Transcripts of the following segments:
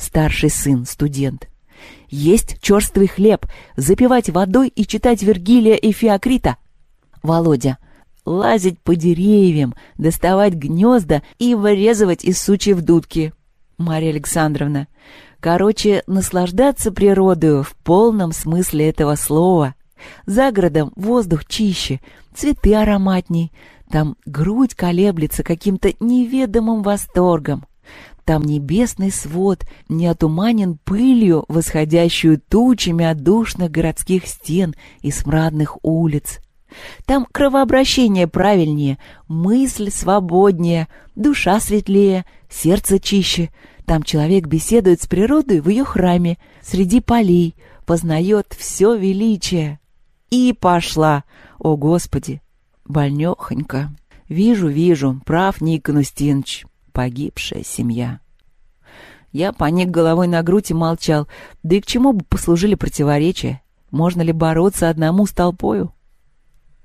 Старший сын, студент. Есть черствый хлеб, запивать водой и читать Вергилия и Феокрита. Володя. Лазить по деревьям, доставать гнезда и вырезывать из сучьев дудки. Марья Александровна. Короче, наслаждаться природою в полном смысле этого слова. За городом воздух чище, цветы ароматней. Там грудь колеблется каким-то неведомым восторгом. Там небесный свод не отуманен пылью, восходящую тучами от душных городских стен и смрадных улиц. Там кровообращение правильнее, мысль свободнее, душа светлее, сердце чище. Там человек беседует с природой в ее храме, среди полей, познает все величие. И пошла. О, Господи! Больнехонько. Вижу, вижу, прав Никон Устинович погибшая семья. Я поник головой на грудь и молчал. Да и к чему бы послужили противоречия? Можно ли бороться одному с толпою?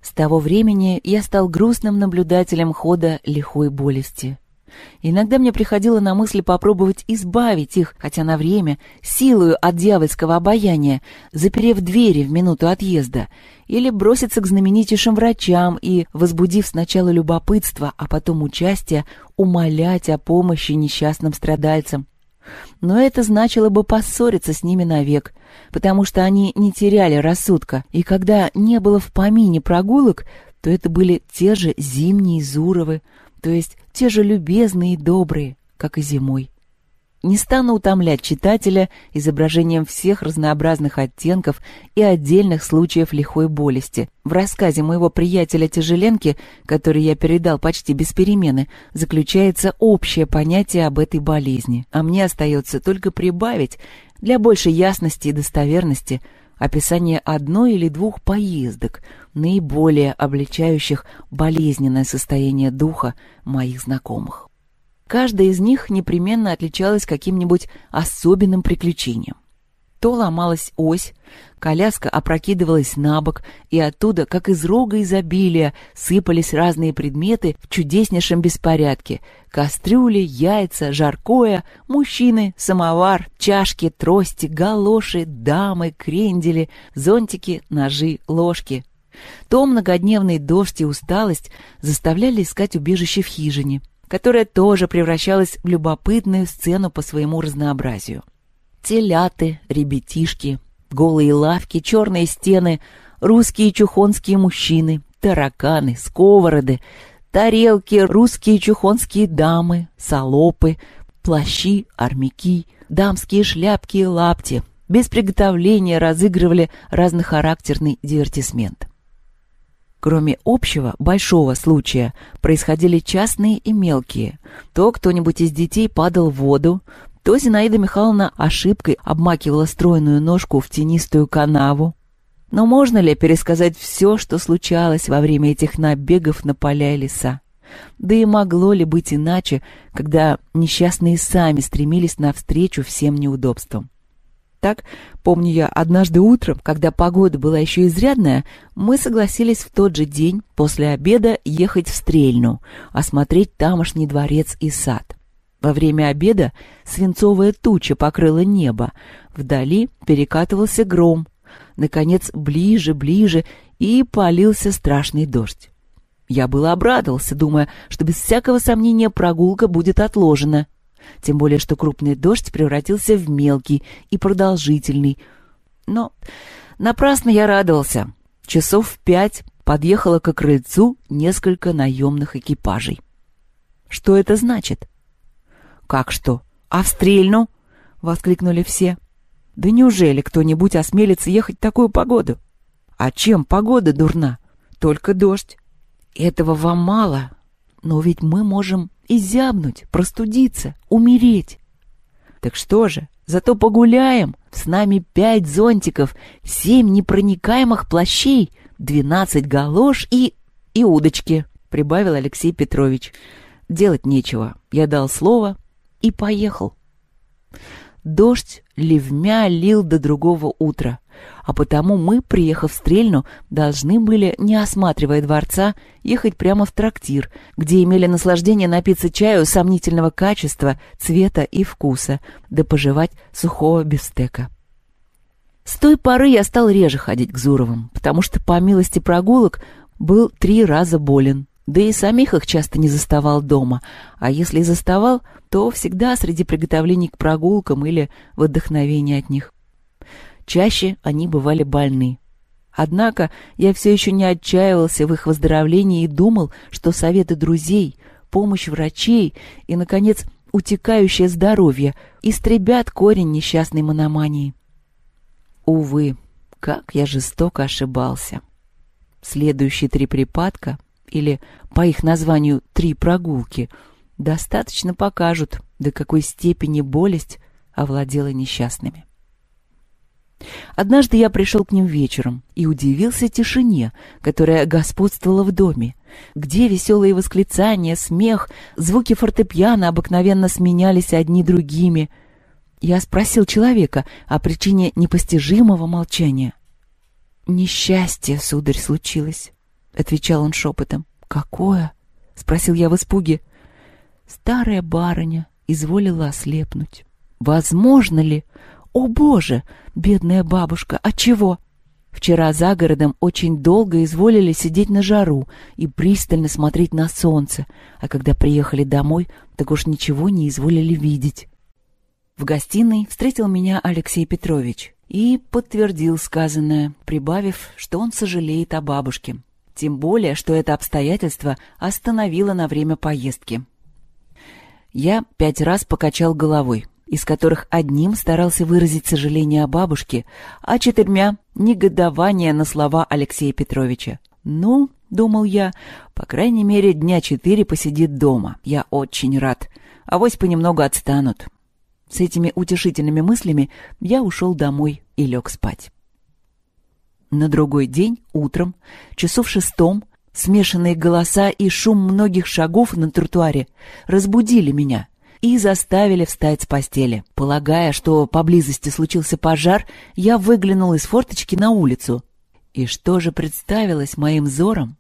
С того времени я стал грустным наблюдателем хода лихой болести. Иногда мне приходило на мысль попробовать избавить их, хотя на время, силою от дьявольского обаяния, заперев двери в минуту отъезда, или броситься к знаменитейшим врачам и, возбудив сначала любопытство, а потом участие, умолять о помощи несчастным страдальцам. Но это значило бы поссориться с ними навек, потому что они не теряли рассудка, и когда не было в помине прогулок, то это были те же зимние Зуровы, то есть те же любезные и добрые, как и зимой. Не стану утомлять читателя изображением всех разнообразных оттенков и отдельных случаев лихой болести. В рассказе моего приятеля Тяжеленки, который я передал почти без перемены, заключается общее понятие об этой болезни, а мне остается только прибавить, для большей ясности и достоверности, описание одной или двух поездок – наиболее обличающих болезненное состояние духа моих знакомых. Каждая из них непременно отличалась каким-нибудь особенным приключением. То ломалась ось, коляска опрокидывалась на бок, и оттуда, как из рога изобилия, сыпались разные предметы в чудеснейшем беспорядке. Кастрюли, яйца, жаркое, мужчины, самовар, чашки, трости, галоши, дамы, крендели, зонтики, ножи, ложки, то многодневный дождь и усталость заставляли искать убежище в хижине, которая тоже превращалась в любопытную сцену по своему разнообразию. Теляты, ребятишки, голые лавки, черные стены, русские чухонские мужчины, тараканы, сковороды, тарелки, русские чухонские дамы, салопы, плащи, армяки, дамские шляпки и лапти. Без приготовления разыгрывали разнохарактерный дивертисмент. Кроме общего, большого случая, происходили частные и мелкие. То кто-нибудь из детей падал в воду, то Зинаида Михайловна ошибкой обмакивала стройную ножку в тенистую канаву. Но можно ли пересказать все, что случалось во время этих набегов на поля и леса? Да и могло ли быть иначе, когда несчастные сами стремились навстречу всем неудобствам? Так, помню я, однажды утром, когда погода была еще изрядная, мы согласились в тот же день после обеда ехать в Стрельну, осмотреть тамошний дворец и сад. Во время обеда свинцовая туча покрыла небо, вдали перекатывался гром, наконец ближе, ближе, и полился страшный дождь. Я было обрадовался, думая, что без всякого сомнения прогулка будет отложена, тем более что крупный дождь превратился в мелкий и продолжительный. Но напрасно я радовался. Часов в пять подъехало к крыльцу несколько наемных экипажей. «Что это значит?» «Как что? А в стрельну?» — воскликнули все. «Да неужели кто-нибудь осмелится ехать в такую погоду?» «А чем погода дурна? Только дождь». «Этого вам мало», но ведь мы можем и зябнуть, простудиться, умереть. Так что же, зато погуляем. С нами пять зонтиков, семь непроникаемых плащей, двенадцать галош и... и удочки, прибавил Алексей Петрович. Делать нечего. Я дал слово и поехал. Дождь ливмя лил до другого утра. А потому мы, приехав в Стрельну, должны были, не осматривая дворца, ехать прямо в трактир, где имели наслаждение напиться чаю сомнительного качества, цвета и вкуса, да пожевать сухого бифстека. С той поры я стал реже ходить к Зуровым, потому что, по милости прогулок, был три раза болен. Да и самих их часто не заставал дома, а если и заставал, то всегда среди приготовлений к прогулкам или в отдохновении от них. Чаще они бывали больны. Однако я все еще не отчаивался в их выздоровлении и думал, что советы друзей, помощь врачей и, наконец, утекающее здоровье истребят корень несчастной мономании. Увы, как я жестоко ошибался. Следующие три припадка, или, по их названию, три прогулки, достаточно покажут, до какой степени болесть овладела несчастными. Однажды я пришел к ним вечером и удивился тишине, которая господствовала в доме. Где веселые восклицания, смех, звуки фортепиано обыкновенно сменялись одни другими. Я спросил человека о причине непостижимого молчания. «Несчастье, сударь, случилось», — отвечал он шепотом. «Какое?» — спросил я в испуге. «Старая барыня изволила ослепнуть». «Возможно ли?» «О боже! Бедная бабушка! А чего?» Вчера за городом очень долго изволили сидеть на жару и пристально смотреть на солнце, а когда приехали домой, так уж ничего не изволили видеть. В гостиной встретил меня Алексей Петрович и подтвердил сказанное, прибавив, что он сожалеет о бабушке. Тем более, что это обстоятельство остановило на время поездки. Я пять раз покачал головой из которых одним старался выразить сожаление о бабушке, а четырьмя — негодование на слова Алексея Петровича. «Ну, — думал я, — по крайней мере, дня четыре посидит дома. Я очень рад. Авось понемногу отстанут». С этими утешительными мыслями я ушел домой и лег спать. На другой день, утром, часов в шестом, смешанные голоса и шум многих шагов на тротуаре разбудили меня — и заставили встать с постели. Полагая, что поблизости случился пожар, я выглянул из форточки на улицу. И что же представилось моим взором?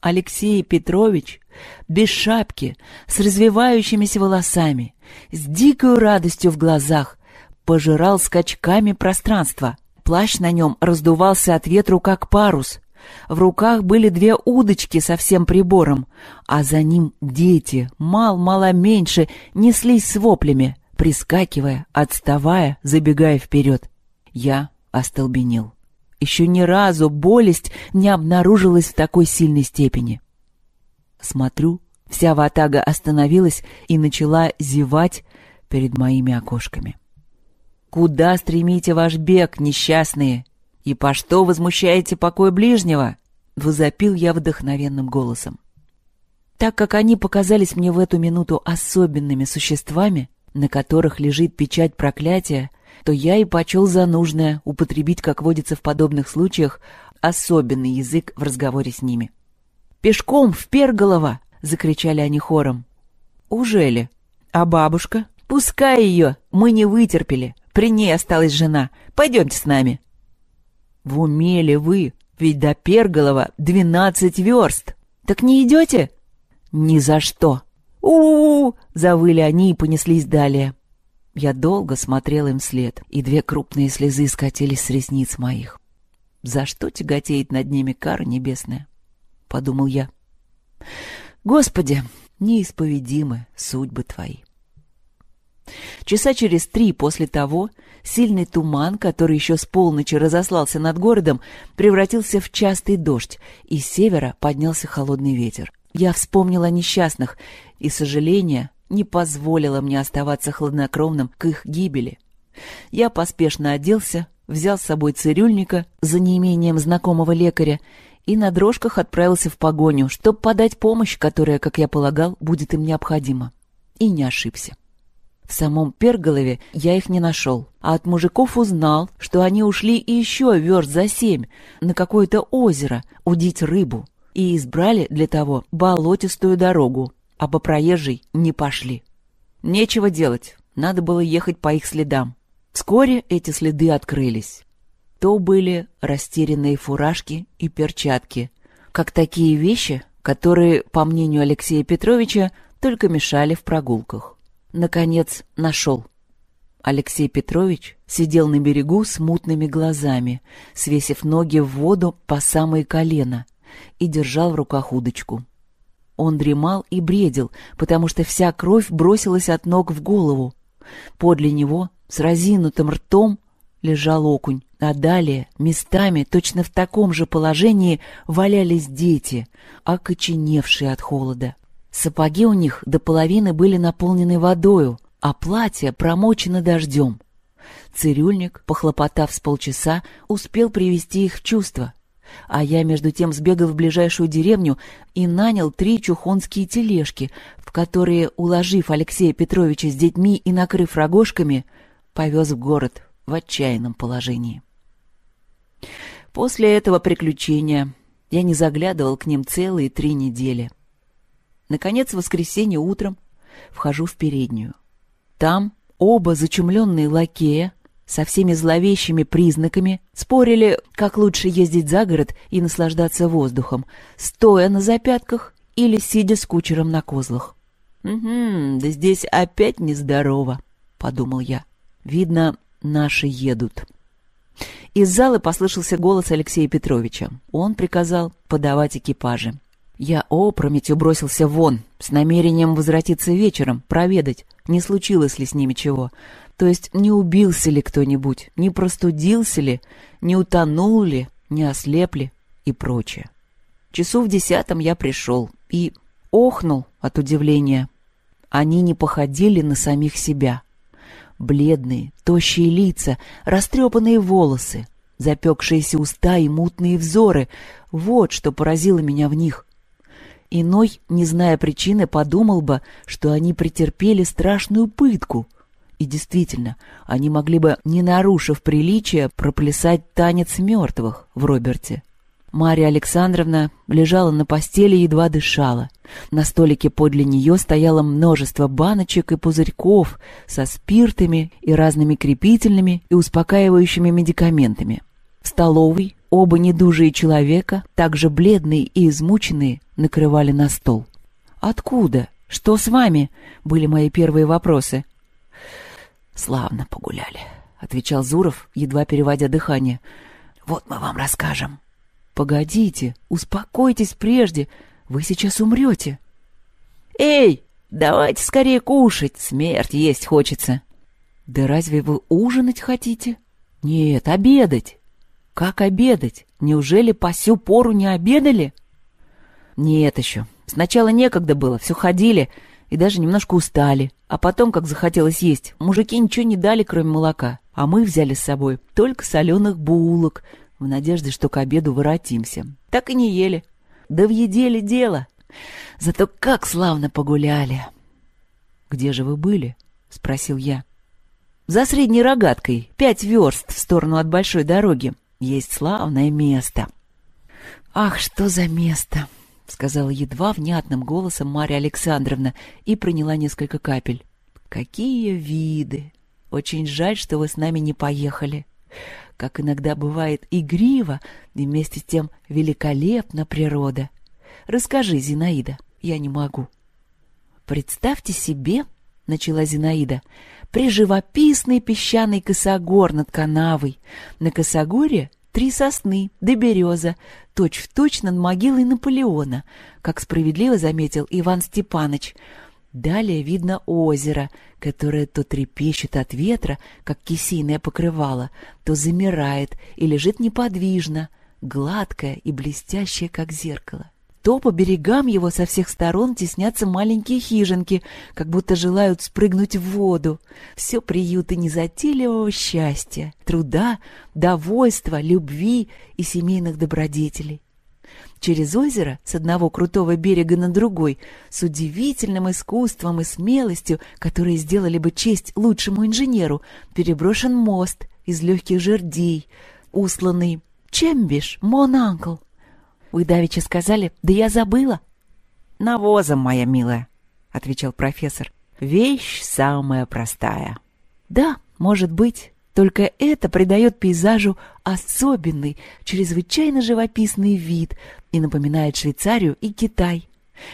Алексей Петрович, без шапки, с развивающимися волосами, с дикой радостью в глазах, пожирал скачками пространство. Плащ на нем раздувался от ветру, как парус. В руках были две удочки со всем прибором, а за ним дети, мал-мало меньше, неслись с воплями, прискакивая, отставая, забегая вперед. Я остолбенел. Еще ни разу болесть не обнаружилась в такой сильной степени. Смотрю, вся ватага остановилась и начала зевать перед моими окошками. «Куда стремите ваш бег, несчастные?» «И по что возмущаете покой ближнего?» — возопил я вдохновенным голосом. Так как они показались мне в эту минуту особенными существами, на которых лежит печать проклятия, то я и почел за нужное употребить, как водится в подобных случаях, особенный язык в разговоре с ними. «Пешком в Перголово!» — закричали они хором. Ужели? А бабушка? Пускай ее! Мы не вытерпели! При ней осталась жена! Пойдемте с нами!» В уме ли вы? Ведь до Перголова двенадцать верст. Так не идете? Ни за что. «У-у-у!» — завыли они и понеслись далее. Я долго смотрел им вслед, и две крупные слезы скатились с ресниц моих. «За что тяготеет над ними кара небесная?» — подумал я. «Господи, неисповедимы судьбы Твои!» Часа через три после того, Сильный туман, который еще с полночи разослался над городом, превратился в частый дождь, и с севера поднялся холодный ветер. Я вспомнила о несчастных, и сожаление не позволило мне оставаться хладнокровным к их гибели. Я поспешно оделся, взял с собой цирюльника за неимением знакомого лекаря и на дрожках отправился в погоню, чтобы подать помощь, которая, как я полагал, будет им необходима. И не ошибся. В самом Перголове я их не нашел. А от мужиков узнал, что они ушли еще верст за семь на какое-то озеро удить рыбу. И избрали для того болотистую дорогу, а по проезжей не пошли. Нечего делать, надо было ехать по их следам. Вскоре эти следы открылись. То были растерянные фуражки и перчатки, как такие вещи, которые, по мнению Алексея Петровича, только мешали в прогулках наконец, нашел. Алексей Петрович сидел на берегу с мутными глазами, свесив ноги в воду по самые колено, и держал в руках удочку. Он дремал и бредил, потому что вся кровь бросилась от ног в голову. Подле него, с разинутым ртом, лежал окунь, а далее, местами, точно в таком же положении, валялись дети, окоченевшие от холода. Сапоги у них до половины были наполнены водою, а платье промочено дождем. Цирюльник, похлопотав с полчаса, успел привести их в чувство. А я, между тем, сбегал в ближайшую деревню и нанял три чухонские тележки, в которые, уложив Алексея Петровича с детьми и накрыв рогожками, повез в город в отчаянном положении. После этого приключения я не заглядывал к ним целые три недели. Наконец, в воскресенье утром вхожу в переднюю. Там оба зачумленные лакея со всеми зловещими признаками спорили, как лучше ездить за город и наслаждаться воздухом, стоя на запятках или сидя с кучером на козлах. «Угу, да здесь опять нездорово», — подумал я. «Видно, наши едут». Из зала послышался голос Алексея Петровича. Он приказал подавать экипажи. Я опрометью бросился вон, с намерением возвратиться вечером, проведать, не случилось ли с ними чего. То есть не убился ли кто-нибудь, не простудился ли, не утонул ли, не ослепли и прочее. Часу в десятом я пришел и охнул от удивления. Они не походили на самих себя. Бледные, тощие лица, растрепанные волосы, запекшиеся уста и мутные взоры — вот что поразило меня в них. Иной, не зная причины, подумал бы, что они претерпели страшную пытку. И действительно, они могли бы, не нарушив приличия, проплясать танец мертвых в Роберте. Мария Александровна лежала на постели и едва дышала. На столике подле нее стояло множество баночек и пузырьков со спиртами и разными крепительными и успокаивающими медикаментами. В столовой Оба недужие человека, также бледные и измученные, накрывали на стол. «Откуда? Что с вами?» — были мои первые вопросы. «Славно погуляли», — отвечал Зуров, едва переводя дыхание. «Вот мы вам расскажем». «Погодите, успокойтесь прежде, вы сейчас умрете». «Эй, давайте скорее кушать, смерть есть хочется». «Да разве вы ужинать хотите?» «Нет, обедать». Как обедать? Неужели по сю пору не обедали? Нет еще. Сначала некогда было, все ходили и даже немножко устали. А потом, как захотелось есть, мужики ничего не дали, кроме молока. А мы взяли с собой только соленых булок, в надежде, что к обеду воротимся. Так и не ели. Да в еде ли дело? Зато как славно погуляли. «Где же вы были?» — спросил я. «За средней рогаткой, пять верст в сторону от большой дороги», есть славное место. Ах, что за место, сказала едва внятным голосом Марья Александровна и приняла несколько капель. Какие виды! Очень жаль, что вы с нами не поехали. Как иногда бывает игриво и вместе с тем великолепна природа. Расскажи, Зинаида, я не могу. Представьте себе, — начала Зинаида, — «приживописный песчаный косогор над канавой. На косогоре три сосны да береза, точь-в-точь точь над могилой Наполеона, как справедливо заметил Иван Степаныч. Далее видно озеро, которое то трепещет от ветра, как кисейное покрывало, то замирает и лежит неподвижно, гладкое и блестящее, как зеркало то по берегам его со всех сторон теснятся маленькие хижинки, как будто желают спрыгнуть в воду. Все приюты незатейливого счастья, труда, довольства, любви и семейных добродетелей. Через озеро с одного крутого берега на другой, с удивительным искусством и смелостью, которые сделали бы честь лучшему инженеру, переброшен мост из легких жердей, усланный «Чембиш, мон анкл», вы давеча сказали, да я забыла. Навозом, моя милая, отвечал профессор. Вещь самая простая. Да, может быть, только это придает пейзажу особенный, чрезвычайно живописный вид и напоминает Швейцарию и Китай.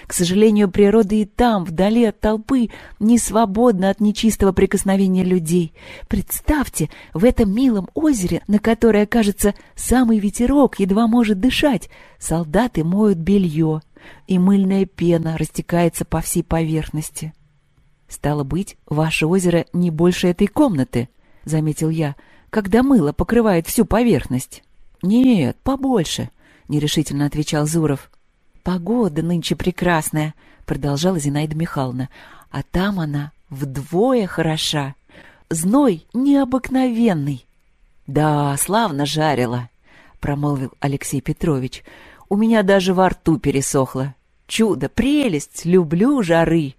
К сожалению, природа и там, вдали от толпы, не свободна от нечистого прикосновения людей. Представьте, в этом милом озере, на которое, кажется, самый ветерок едва может дышать, солдаты моют белье, и мыльная пена растекается по всей поверхности. «Стало быть, ваше озеро не больше этой комнаты», — заметил я, «когда мыло покрывает всю поверхность». «Нет, побольше», — нерешительно отвечал Зуров. Погода нынче прекрасная, продолжала Зинаида Михайловна. А там она вдвое хороша. Зной необыкновенный. Да, славно жарила, промолвил Алексей Петрович. У меня даже во рту пересохло. Чудо, прелесть, люблю жары.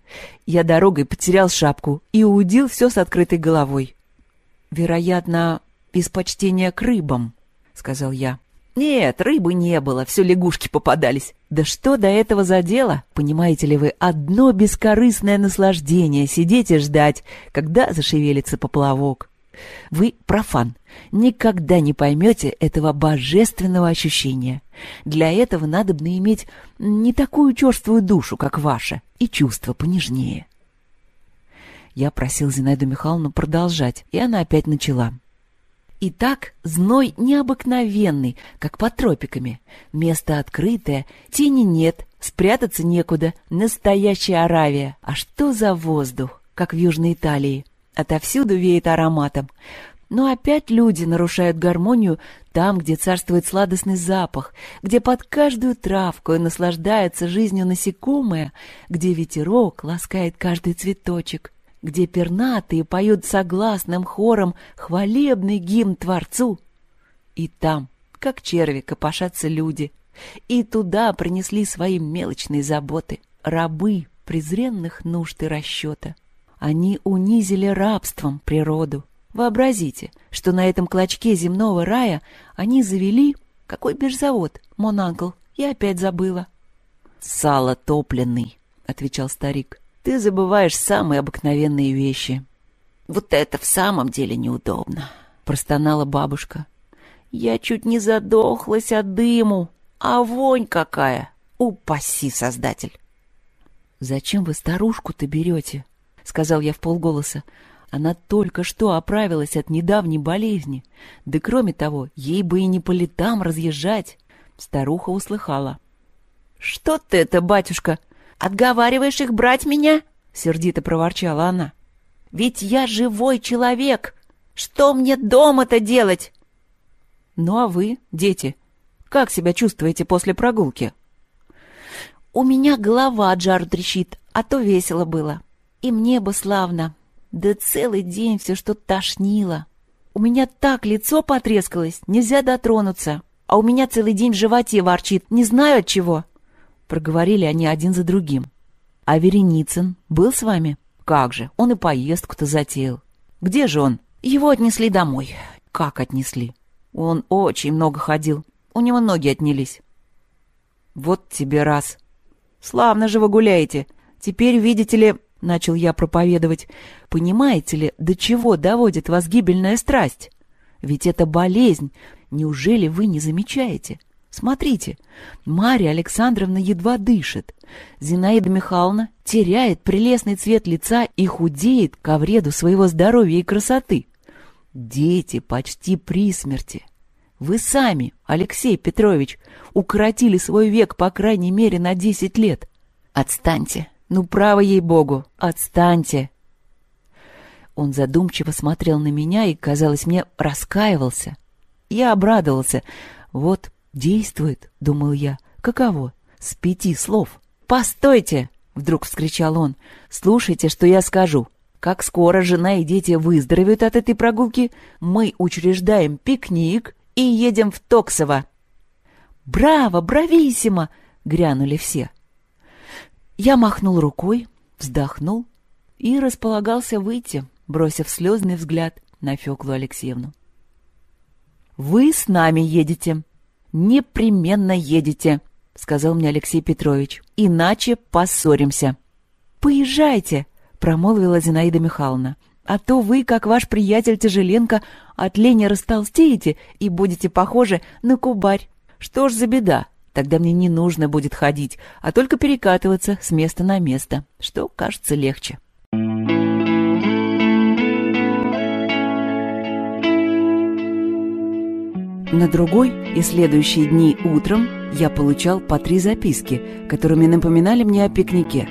Я дорогой потерял шапку и удил все с открытой головой. Вероятно, из почтения к рыбам, сказал я. Нет, рыбы не было, все лягушки попадались. Да что до этого за дело? Понимаете ли вы, одно бескорыстное наслаждение сидеть и ждать, когда зашевелится поплавок. Вы профан. Никогда не поймете этого божественного ощущения. Для этого надо бы иметь не такую черствую душу, как ваша, и чувства понежнее. Я просил Зинаиду Михайловну продолжать, и она опять начала. И так зной необыкновенный, как по тропиками. Место открытое, тени нет, спрятаться некуда. Настоящая Аравия. А что за воздух, как в Южной Италии? Отовсюду веет ароматом. Но опять люди нарушают гармонию там, где царствует сладостный запах, где под каждую травку и наслаждается жизнью насекомое, где ветерок ласкает каждый цветочек где пернатые поют согласным хором хвалебный гимн Творцу. И там, как черви, копошатся люди. И туда принесли свои мелочные заботы, рабы презренных нужд и расчета. Они унизили рабством природу. Вообразите, что на этом клочке земного рая они завели... Какой бирзавод, Монанкл? Я опять забыла. «Сало топленый», — отвечал старик ты забываешь самые обыкновенные вещи. Вот это в самом деле неудобно, простонала бабушка. Я чуть не задохлась от дыму, а вонь какая! Упаси, создатель! Зачем вы старушку-то берете? сказал я в полголоса. Она только что оправилась от недавней болезни. Да кроме того, ей бы и не по летам разъезжать. Старуха услыхала. «Что ты это, батюшка?» отговариваешь их брать меня?» — сердито проворчала она. «Ведь я живой человек! Что мне дома-то делать?» «Ну а вы, дети, как себя чувствуете после прогулки?» «У меня голова от жару трещит, а то весело было. И мне бы славно. Да целый день все что тошнило. У меня так лицо потрескалось, нельзя дотронуться. А у меня целый день в животе ворчит, не знаю от чего» проговорили они один за другим. «А Вереницын был с вами?» «Как же, он и поездку-то затеял». «Где же он?» «Его отнесли домой». «Как отнесли?» «Он очень много ходил. У него ноги отнялись». «Вот тебе раз». «Славно же вы гуляете. Теперь, видите ли, — начал я проповедовать, — понимаете ли, до чего доводит вас гибельная страсть? Ведь это болезнь. Неужели вы не замечаете?» Смотрите, Марья Александровна едва дышит. Зинаида Михайловна теряет прелестный цвет лица и худеет ко вреду своего здоровья и красоты. Дети почти при смерти. Вы сами, Алексей Петрович, укоротили свой век по крайней мере на 10 лет. Отстаньте. Ну, право ей-богу, отстаньте. Он задумчиво смотрел на меня и, казалось мне, раскаивался. Я обрадовался. Вот «Действует», — думал я. «Каково? С пяти слов». «Постойте!» — вдруг вскричал он. «Слушайте, что я скажу. Как скоро жена и дети выздоровеют от этой прогулки, мы учреждаем пикник и едем в Токсово». «Браво! Брависсимо!» — грянули все. Я махнул рукой, вздохнул и располагался выйти, бросив слезный взгляд на Феклу Алексеевну. «Вы с нами едете», непременно едете», — сказал мне Алексей Петрович. «Иначе поссоримся». «Поезжайте», — промолвила Зинаида Михайловна. «А то вы, как ваш приятель Тяжеленко, от лени растолстеете и будете похожи на кубарь. Что ж за беда? Тогда мне не нужно будет ходить, а только перекатываться с места на место, что кажется легче». На другой и следующие дни утром я получал по три записки, которыми напоминали мне о пикнике.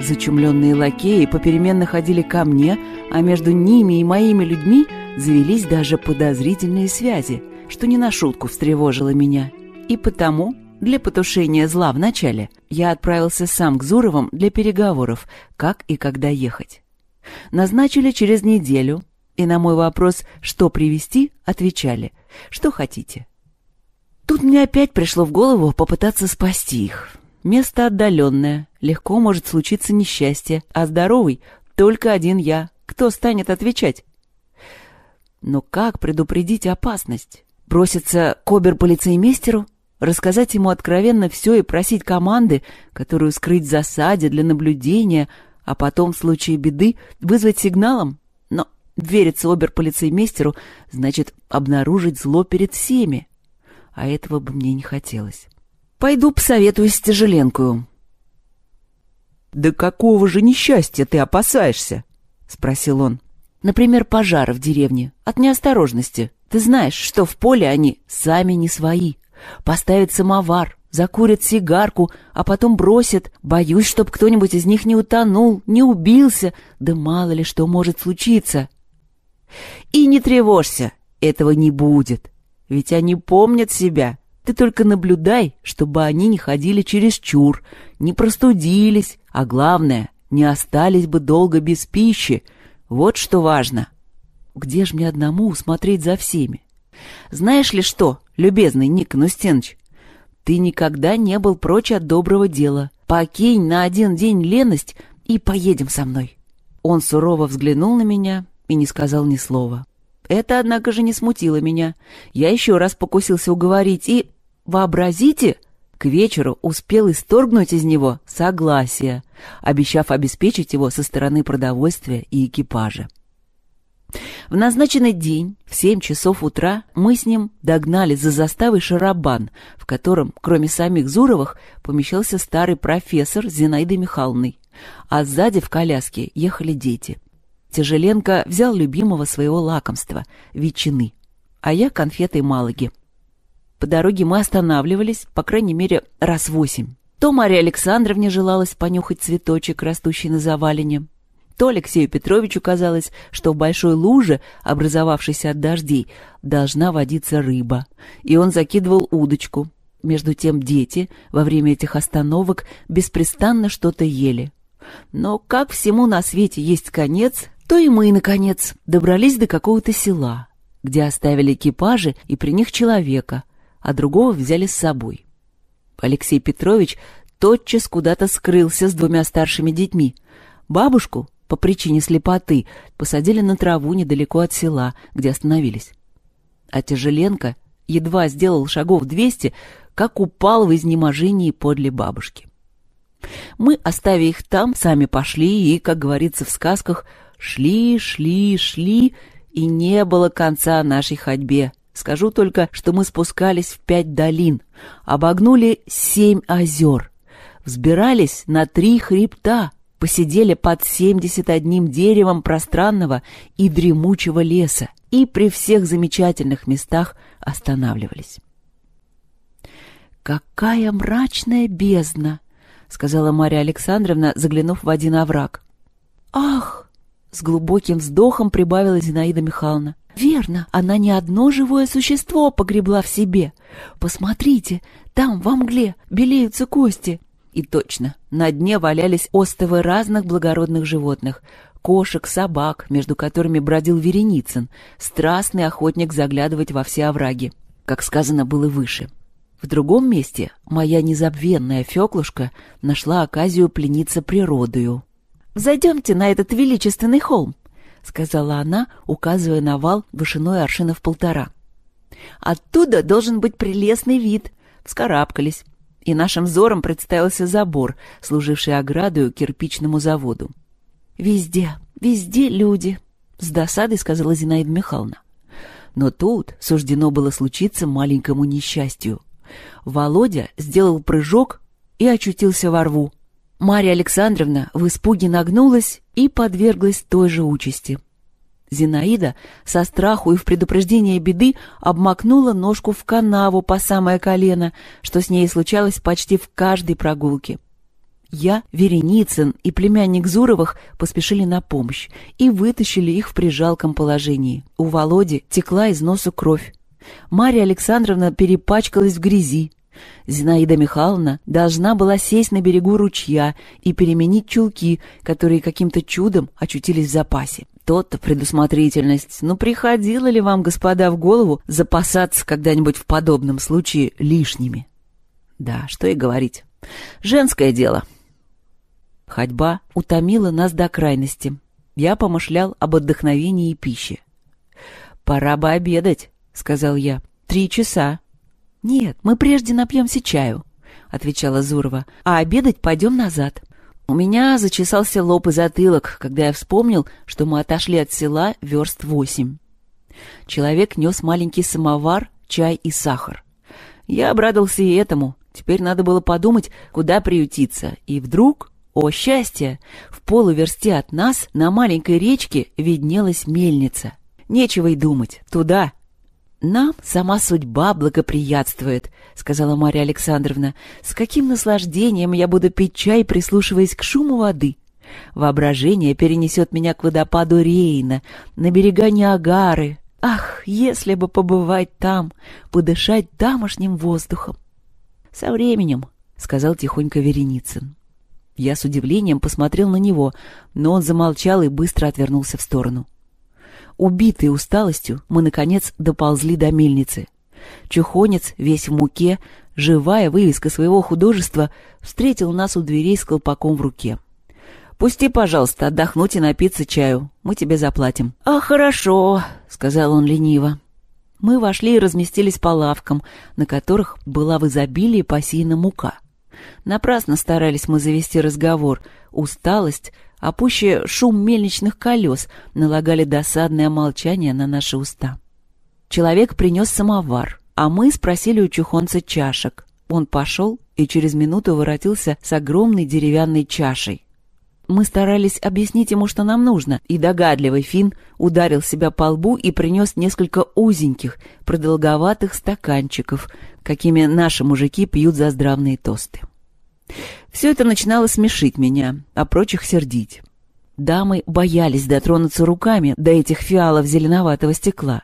Зачумленные лакеи попеременно ходили ко мне, а между ними и моими людьми завелись даже подозрительные связи, что не на шутку встревожило меня. И потому для потушения зла вначале я отправился сам к Зуровым для переговоров, как и когда ехать. Назначили через неделю, и на мой вопрос «что привезти?» отвечали «что хотите». Тут мне опять пришло в голову попытаться спасти их. Место отдаленное, легко может случиться несчастье, а здоровый — только один я. Кто станет отвечать? Но как предупредить опасность? Броситься к обер-полицеймейстеру? Рассказать ему откровенно все и просить команды, которую скрыть в засаде для наблюдения, а потом в случае беды вызвать сигналом? Но Верится оберполицеймейстеру, значит, обнаружить зло перед всеми. А этого бы мне не хотелось. Пойду посоветуюсь с Тяжеленкою. «Да какого же несчастья ты опасаешься?» — спросил он. «Например, пожара в деревне. От неосторожности. Ты знаешь, что в поле они сами не свои. Поставят самовар, закурят сигарку, а потом бросят. Боюсь, чтоб кто-нибудь из них не утонул, не убился. Да мало ли что может случиться. И не тревожься, этого не будет. Ведь они помнят себя. Ты только наблюдай, чтобы они не ходили через чур, не простудились, а главное, не остались бы долго без пищи. Вот что важно. Где же мне одному усмотреть за всеми? Знаешь ли что, любезный Ник Нустенович, ты никогда не был прочь от доброго дела. Покинь на один день леность и поедем со мной. Он сурово взглянул на меня, и не сказал ни слова. Это, однако же, не смутило меня. Я еще раз покусился уговорить и... Вообразите! К вечеру успел исторгнуть из него согласие, обещав обеспечить его со стороны продовольствия и экипажа. В назначенный день, в семь часов утра, мы с ним догнали за заставой шарабан, в котором, кроме самих Зуровых, помещался старый профессор Зинаиды Михайловной, а сзади в коляске ехали дети — Тяжеленко взял любимого своего лакомства — ветчины, а я конфеты Малаги. По дороге мы останавливались, по крайней мере, раз восемь. То Марья Александровне желалась понюхать цветочек, растущий на завалине, то Алексею Петровичу казалось, что в большой луже, образовавшейся от дождей, должна водиться рыба, и он закидывал удочку. Между тем дети во время этих остановок беспрестанно что-то ели. Но как всему на свете есть конец, то и мы, наконец, добрались до какого-то села, где оставили экипажи и при них человека, а другого взяли с собой. Алексей Петрович тотчас куда-то скрылся с двумя старшими детьми. Бабушку, по причине слепоты, посадили на траву недалеко от села, где остановились. А Тяжеленко едва сделал шагов двести, как упал в изнеможении подле бабушки. Мы, оставив их там, сами пошли и, как говорится в сказках, Шли, шли, шли, и не было конца нашей ходьбе. Скажу только, что мы спускались в пять долин, обогнули семь озер, взбирались на три хребта, посидели под 71 деревом пространного и дремучего леса и при всех замечательных местах останавливались. «Какая мрачная бездна!» — сказала Марья Александровна, заглянув в один овраг. «Ах!» С глубоким вздохом прибавила Зинаида Михайловна. «Верно, она не одно живое существо погребла в себе. Посмотрите, там, во мгле, белеются кости». И точно, на дне валялись остовы разных благородных животных. Кошек, собак, между которыми бродил Вереницын, страстный охотник заглядывать во все овраги, как сказано было выше. В другом месте моя незабвенная Феклушка нашла оказию плениться природою. «Взойдемте на этот величественный холм», — сказала она, указывая на вал вышиной аршина в полтора. «Оттуда должен быть прелестный вид», — вскарабкались. И нашим взором представился забор, служивший оградою кирпичному заводу. «Везде, везде люди», — с досадой сказала Зинаида Михайловна. Но тут суждено было случиться маленькому несчастью. Володя сделал прыжок и очутился во рву. Марья Александровна в испуге нагнулась и подверглась той же участи. Зинаида со страху и в предупреждение беды обмакнула ножку в канаву по самое колено, что с ней случалось почти в каждой прогулке. Я, Вереницын и племянник Зуровых поспешили на помощь и вытащили их в прижалком положении. У Володи текла из носу кровь. Марья Александровна перепачкалась в грязи. Зинаида Михайловна должна была сесть на берегу ручья и переменить чулки, которые каким-то чудом очутились в запасе. То-то предусмотрительность. ну приходило ли вам, господа, в голову запасаться когда-нибудь в подобном случае лишними? Да, что и говорить. Женское дело. Ходьба утомила нас до крайности. Я помышлял об отдохновении и пище. «Пора бы обедать», — сказал я. «Три часа». «Нет, мы прежде напьемся чаю», — отвечала Зурова, — «а обедать пойдем назад». У меня зачесался лоб и затылок, когда я вспомнил, что мы отошли от села верст восемь. Человек нес маленький самовар, чай и сахар. Я обрадовался и этому. Теперь надо было подумать, куда приютиться. И вдруг, о счастье, в полуверсте от нас на маленькой речке виднелась мельница. Нечего и думать, туда, «Нам сама судьба благоприятствует», — сказала Марья Александровна. «С каким наслаждением я буду пить чай, прислушиваясь к шуму воды? Воображение перенесет меня к водопаду Рейна, на берега Ниагары. Ах, если бы побывать там, подышать тамошним воздухом!» «Со временем», — сказал тихонько Вереницын. Я с удивлением посмотрел на него, но он замолчал и быстро отвернулся в сторону. — Убитые усталостью, мы, наконец, доползли до мельницы. Чухонец, весь в муке, живая вывеска своего художества, встретил нас у дверей с колпаком в руке. «Пусти, пожалуйста, отдохнуть и напиться чаю. Мы тебе заплатим». «А, хорошо», — сказал он лениво. Мы вошли и разместились по лавкам, на которых была в изобилии посеяна мука. Напрасно старались мы завести разговор. Усталость — а пуще шум мельничных колес налагали досадное молчание на наши уста. Человек принес самовар, а мы спросили у чухонца чашек. Он пошел и через минуту воротился с огромной деревянной чашей. Мы старались объяснить ему, что нам нужно, и догадливый фин ударил себя по лбу и принес несколько узеньких, продолговатых стаканчиков, какими наши мужики пьют за здравные тосты. Все это начинало смешить меня, а прочих сердить. Дамы боялись дотронуться руками до этих фиалов зеленоватого стекла.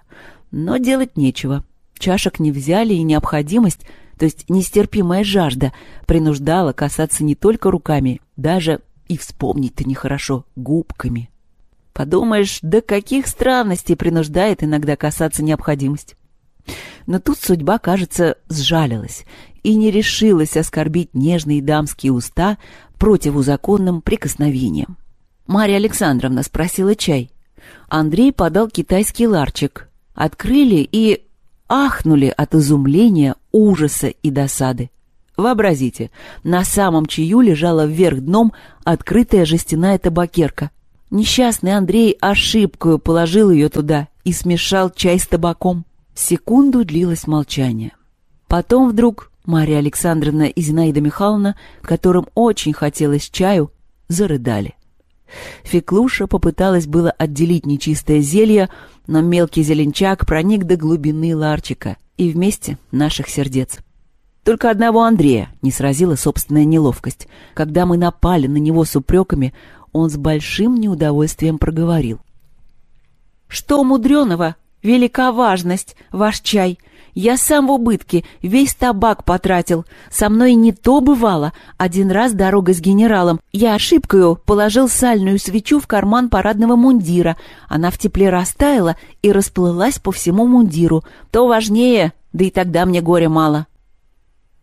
Но делать нечего. Чашек не взяли, и необходимость, то есть нестерпимая жажда, принуждала касаться не только руками, даже и вспомнить-то нехорошо губками. Подумаешь, до каких странностей принуждает иногда касаться необходимость. Но тут судьба, кажется, сжалилась и не решилась оскорбить нежные дамские уста противозаконным прикосновением. Марья Александровна спросила чай. Андрей подал китайский ларчик. Открыли и ахнули от изумления, ужаса и досады. Вообразите, на самом чаю лежала вверх дном открытая жестяная табакерка. Несчастный Андрей ошибкою положил ее туда и смешал чай с табаком. Секунду длилось молчание. Потом вдруг Мария Александровна и Зинаида Михайловна, которым очень хотелось чаю, зарыдали. Феклуша попыталась было отделить нечистое зелье, но мелкий зеленчак проник до глубины ларчика и вместе наших сердец. Только одного Андрея не сразила собственная неловкость. Когда мы напали на него с упреками, он с большим неудовольствием проговорил. «Что мудреного велика важность, ваш чай. Я сам в убытке, весь табак потратил. Со мной не то бывало. Один раз дорога с генералом. Я ошибкою положил сальную свечу в карман парадного мундира. Она в тепле растаяла и расплылась по всему мундиру. То важнее, да и тогда мне горе мало.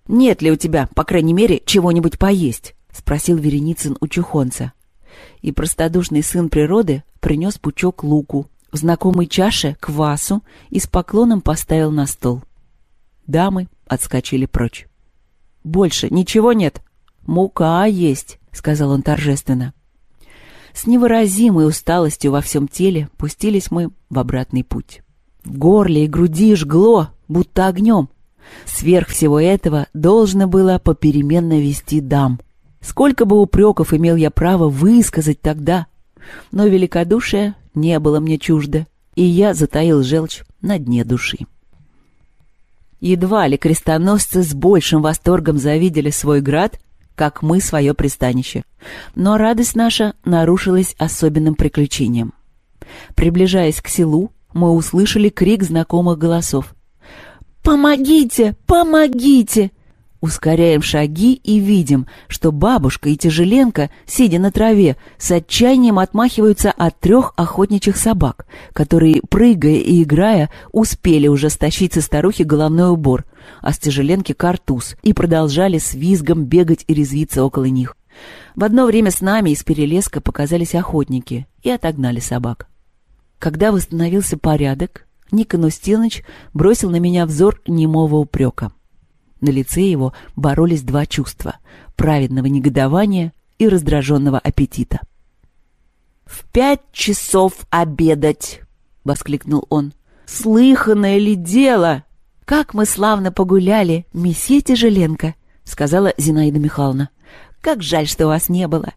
«Нет ли у тебя, по крайней мере, чего-нибудь поесть?» — спросил Вереницын у чухонца. И простодушный сын природы принес пучок луку, в знакомой чаше квасу и с поклоном поставил на стол. Дамы отскочили прочь. «Больше ничего нет?» «Мука есть», — сказал он торжественно. С невыразимой усталостью во всем теле пустились мы в обратный путь. В горле и груди жгло, будто огнем. Сверх всего этого должно было попеременно вести дам. Сколько бы упреков имел я право высказать тогда, но великодушие не было мне чуждо, и я затаил желчь на дне души. Едва ли крестоносцы с большим восторгом завидели свой град, как мы свое пристанище. Но радость наша нарушилась особенным приключением. Приближаясь к селу, мы услышали крик знакомых голосов. «Помогите! Помогите!» Ускоряем шаги и видим, что бабушка и тяжеленка сидя на траве, с отчаянием отмахиваются от трех охотничьих собак, которые, прыгая и играя, успели уже стащить со старухи головной убор, а с Тяжеленки картуз, и продолжали с визгом бегать и резвиться около них. В одно время с нами из перелеска показались охотники и отогнали собак. Когда восстановился порядок, Никон Устиныч бросил на меня взор немого упрека — на лице его боролись два чувства – праведного негодования и раздраженного аппетита. «В пять часов обедать!» — воскликнул он. «Слыханное ли дело? Как мы славно погуляли, месье Тяжеленко!» — сказала Зинаида Михайловна. «Как жаль, что вас не было!»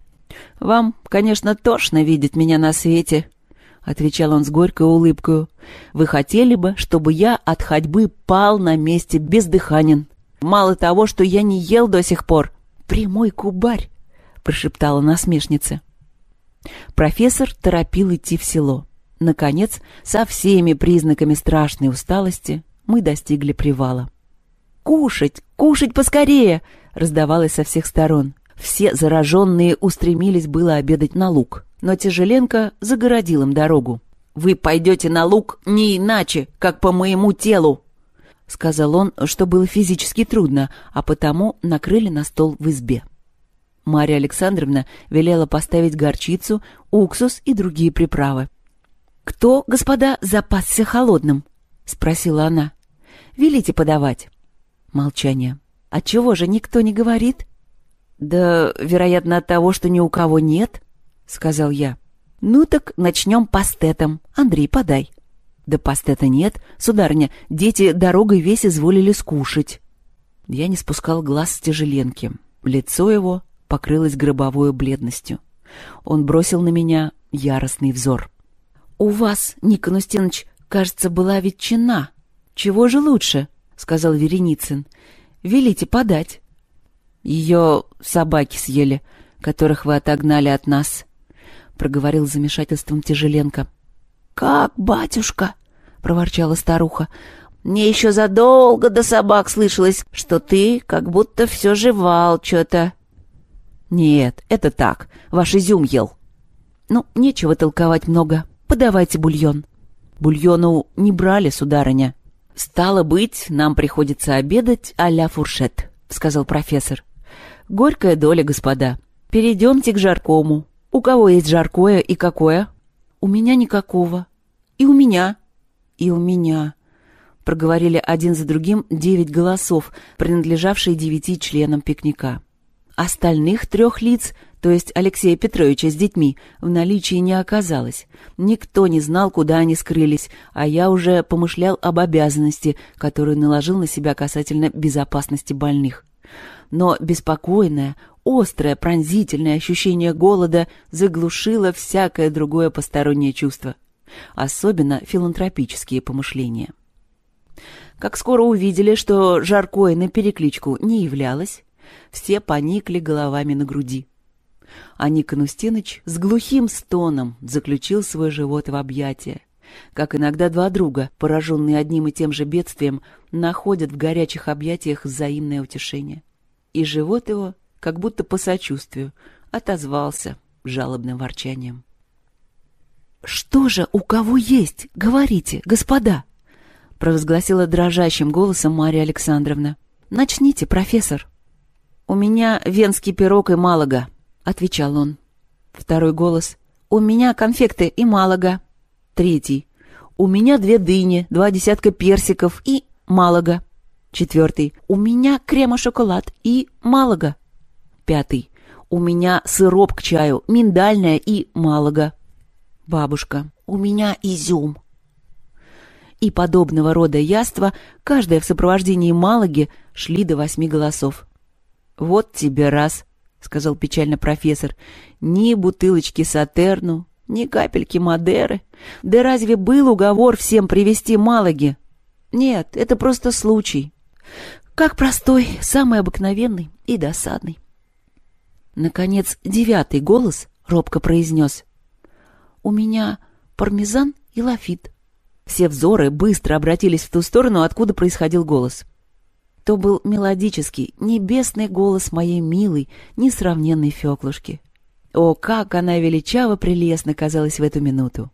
«Вам, конечно, тошно видеть меня на свете!» — отвечал он с горькой улыбкой. «Вы хотели бы, чтобы я от ходьбы пал на месте бездыханен?» Мало того, что я не ел до сих пор. Прямой кубарь!» — прошептала насмешница. Профессор торопил идти в село. Наконец, со всеми признаками страшной усталости мы достигли привала. «Кушать! Кушать поскорее!» — раздавалось со всех сторон. Все зараженные устремились было обедать на луг, но Тяжеленко загородил им дорогу. «Вы пойдете на луг не иначе, как по моему телу!» Сказал он, что было физически трудно, а потому накрыли на стол в избе. Марья Александровна велела поставить горчицу, уксус и другие приправы. «Кто, господа, запасся холодным?» — спросила она. «Велите подавать». Молчание. «Отчего же никто не говорит?» «Да, вероятно, от того, что ни у кого нет», — сказал я. «Ну так начнем пастетом. Андрей, подай». «Да пастета нет, сударыня, дети дорогой весь изволили скушать». Я не спускал глаз с тяжеленки. Лицо его покрылось гробовой бледностью. Он бросил на меня яростный взор. «У вас, Никон Устинович, кажется, была ветчина. Чего же лучше?» — сказал Вереницын. «Велите подать». «Ее собаки съели, которых вы отогнали от нас», — проговорил замешательством Тяжеленко. «Как, батюшка?» — проворчала старуха. «Мне еще задолго до собак слышалось, что ты как будто все жевал что-то». «Нет, это так. Ваш изюм ел». «Ну, нечего толковать много. Подавайте бульон». «Бульону не брали, сударыня». «Стало быть, нам приходится обедать а-ля фуршет», — сказал профессор. «Горькая доля, господа. Перейдемте к жаркому. У кого есть жаркое и какое?» «У меня никакого. И у меня. И у меня». Проговорили один за другим девять голосов, принадлежавшие девяти членам пикника. Остальных трех лиц, то есть Алексея Петровича с детьми, в наличии не оказалось. Никто не знал, куда они скрылись, а я уже помышлял об обязанности, которую наложил на себя касательно безопасности больных. Но беспокойная, острое пронзительное ощущение голода заглушило всякое другое постороннее чувство, особенно филантропические помышления. Как скоро увидели, что жаркое на перекличку не являлось, все поникли головами на груди. А Никон с глухим стоном заключил свой живот в объятия. Как иногда два друга, пораженные одним и тем же бедствием, находят в горячих объятиях взаимное утешение. И живот его как будто по сочувствию, отозвался жалобным ворчанием. «Что же у кого есть? Говорите, господа!» — провозгласила дрожащим голосом Марья Александровна. «Начните, профессор!» «У меня венский пирог и малага», — отвечал он. Второй голос. «У меня конфекты и малага». Третий. «У меня две дыни, два десятка персиков и малага». Четвертый. «У меня крема-шоколад и малага». Пятый. У меня сироп к чаю, миндальная и малага. Бабушка. У меня изюм. И подобного рода яства, каждая в сопровождении малаги, шли до восьми голосов. «Вот тебе раз», — сказал печально профессор, — «ни бутылочки сатерну, ни капельки Мадеры. Да разве был уговор всем привезти Малаги? Нет, это просто случай. Как простой, самый обыкновенный и досадный. Наконец, девятый голос робко произнес. «У меня пармезан и лафит». Все взоры быстро обратились в ту сторону, откуда происходил голос. То был мелодический, небесный голос моей милой, несравненной Феклушки. О, как она величаво прелестно казалась в эту минуту!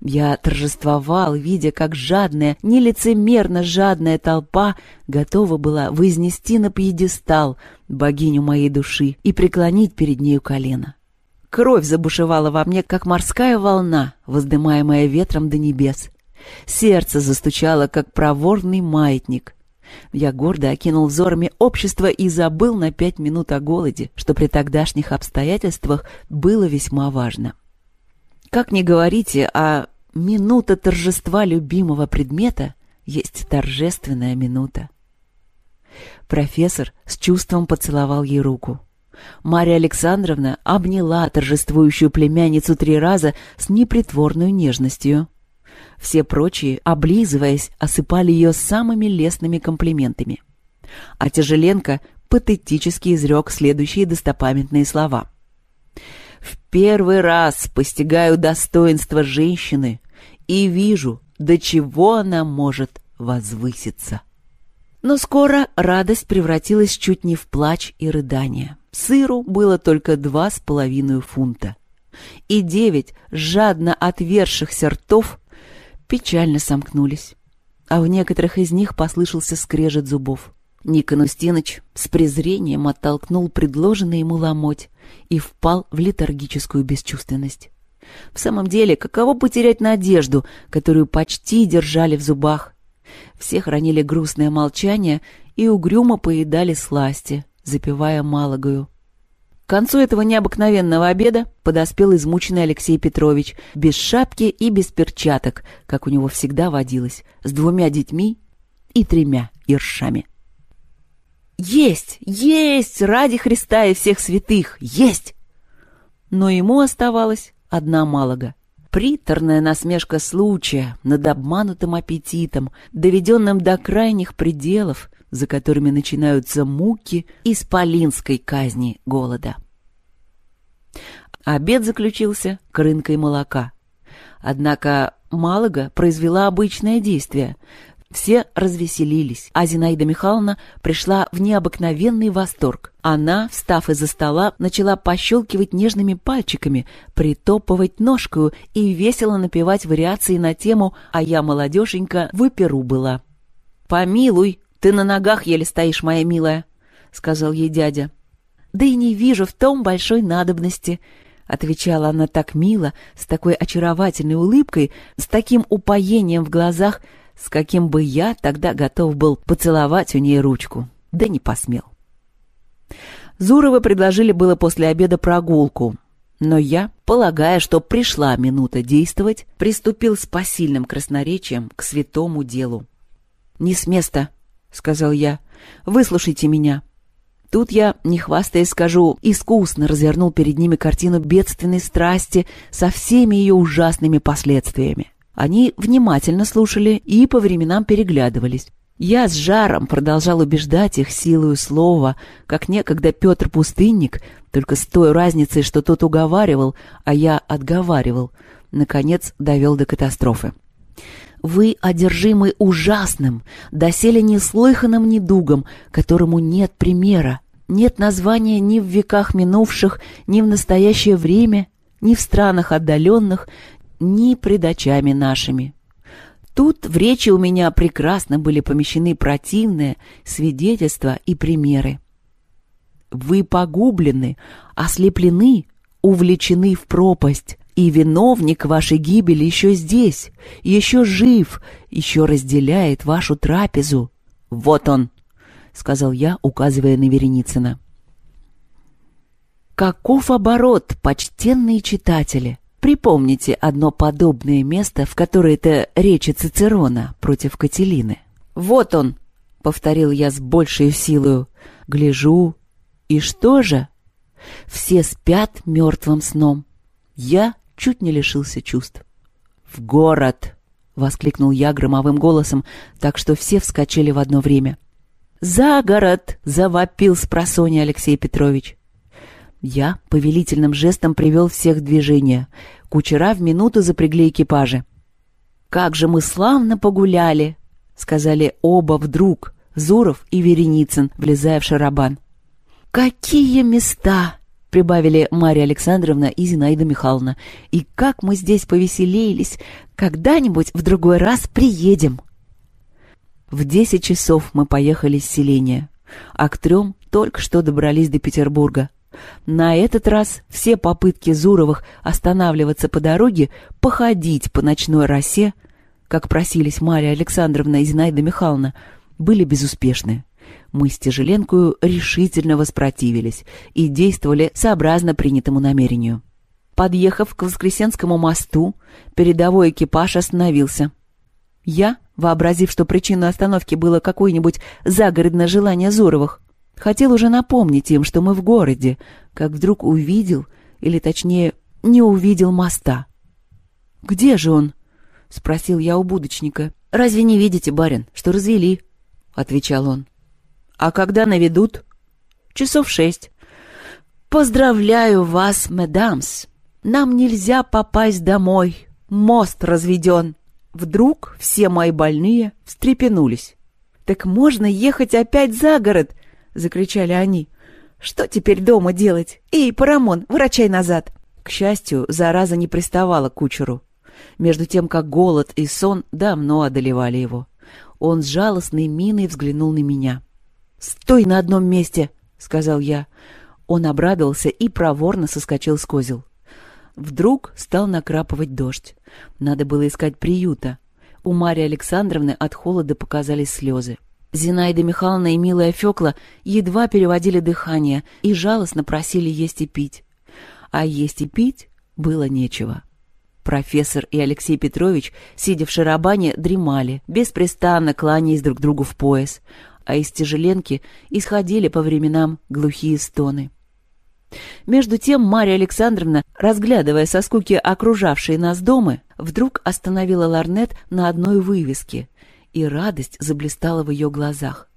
Я торжествовал, видя, как жадная, нелицемерно жадная толпа готова была вознести на пьедестал богиню моей души и преклонить перед нею колено. Кровь забушевала во мне, как морская волна, воздымаемая ветром до небес. Сердце застучало, как проворный маятник. Я гордо окинул взорами общество и забыл на пять минут о голоде, что при тогдашних обстоятельствах было весьма важно. Как ни говорите, а минута торжества любимого предмета есть торжественная минута. Профессор с чувством поцеловал ей руку. Марья Александровна обняла торжествующую племянницу три раза с непритворной нежностью. Все прочие, облизываясь, осыпали ее самыми лестными комплиментами. А Тяжеленко патетически изрек следующие достопамятные слова. В первый раз постигаю достоинство женщины и вижу, до чего она может возвыситься. Но скоро радость превратилась чуть не в плач и рыдание. Сыру было только два с половиной фунта. И девять жадно отвершихся ртов печально сомкнулись. А в некоторых из них послышался скрежет зубов. Никон Устиныч с презрением оттолкнул предложенный ему ломоть и впал в летаргическую бесчувственность. В самом деле, каково потерять надежду, которую почти держали в зубах? Все хранили грустное молчание и угрюмо поедали сласти, запивая малагою. К концу этого необыкновенного обеда подоспел измученный Алексей Петрович, без шапки и без перчаток, как у него всегда водилось, с двумя детьми и тремя ершами. Есть, есть, ради Христа и всех святых, есть! Но ему оставалась одна малога. Приторная насмешка случая над обманутым аппетитом, доведенным до крайних пределов, за которыми начинаются муки исполинской казни голода. Обед заключился крынкой молока. Однако Малага произвела обычное действие. Все развеселились, а Зинаида Михайловна пришла в необыкновенный восторг. Она, встав из-за стола, начала пощелкивать нежными пальчиками, притопывать ножкою и весело напевать вариации на тему «А я, молодеженька, в Перу была». «Помилуй, ты на ногах еле стоишь, моя милая», — сказал ей дядя. «Да и не вижу в том большой надобности», — отвечала она так мило, с такой очаровательной улыбкой, с таким упоением в глазах — с каким бы я тогда готов был поцеловать у ней ручку, да не посмел. Зуровы предложили было после обеда прогулку, но я, полагая, что пришла минута действовать, приступил с посильным красноречием к святому делу. «Не с места», — сказал я, — «выслушайте меня». Тут я, не хвастаясь, скажу, искусно развернул перед ними картину бедственной страсти со всеми ее ужасными последствиями. Они внимательно слушали и по временам переглядывались. Я с жаром продолжал убеждать их силою слова, как некогда Петр Пустынник, только с той разницей, что тот уговаривал, а я отговаривал. Наконец довел до катастрофы. «Вы одержимы ужасным, доселе неслыханным недугом, которому нет примера, нет названия ни в веках минувших, ни в настоящее время, ни в странах отдаленных, ни пред очами нашими. Тут в речи у меня прекрасно были помещены противные свидетельства и примеры. Вы погублены, ослеплены, увлечены в пропасть, и виновник вашей гибели еще здесь, еще жив, еще разделяет вашу трапезу. Вот он, — сказал я, указывая на Вереницына. Каков оборот, почтенные читатели! Припомните одно подобное место, в которое это речи Цицерона против Кателины. «Вот он!» — повторил я с большей силою. Гляжу. И что же? Все спят мертвым сном. Я чуть не лишился чувств. «В город!» — воскликнул я громовым голосом, так что все вскочили в одно время. «За город!» — завопил с просони Алексей Петрович. Я повелительным жестом привел всех в движение. Кучера в минуту запрягли экипажи. «Как же мы славно погуляли!» — сказали оба вдруг, Зуров и Вереницын, влезая в шарабан. «Какие места!» — прибавили Марья Александровна и Зинаида Михайловна. «И как мы здесь повеселились! Когда-нибудь в другой раз приедем!» В десять часов мы поехали с селения, а к трем только что добрались до Петербурга — на этот раз все попытки Зуровых останавливаться по дороге, походить по ночной росе, как просились Мария Александровна и Зинаида Михайловна, были безуспешны. Мы с Тяжеленкою решительно воспротивились и действовали сообразно принятому намерению. Подъехав к Воскресенскому мосту, передовой экипаж остановился. Я, вообразив, что причиной остановки было какое-нибудь загородное желание Зуровых, Хотел уже напомнить им, что мы в городе, как вдруг увидел, или точнее, не увидел моста. «Где же он?» — спросил я у будочника. «Разве не видите, барин, что развели?» — отвечал он. «А когда наведут?» «Часов шесть». «Поздравляю вас, мадамс. Нам нельзя попасть домой. Мост разведен». Вдруг все мои больные встрепенулись. «Так можно ехать опять за город!» — закричали они. «Что теперь дома делать? Эй, Парамон, вырачай назад!» К счастью, зараза не приставала к кучеру. Между тем, как голод и сон давно одолевали его. Он с жалостной миной взглянул на меня. «Стой на одном месте!» — сказал я. Он обрадовался и проворно соскочил с козел. Вдруг стал накрапывать дождь. Надо было искать приюта. У Марии Александровны от холода показались слезы. Зинаида Михайловна и милая Фёкла едва переводили дыхание и жалостно просили есть и пить. А есть и пить было нечего. Профессор и Алексей Петрович, сидя в шарабане, дремали, беспрестанно кланяясь друг другу в пояс, а из тяжеленки исходили по временам глухие стоны. Между тем Марья Александровна, разглядывая со скуки окружавшие нас дома, вдруг остановила ларнет на одной вывеске — и радость заблистала в ее глазах.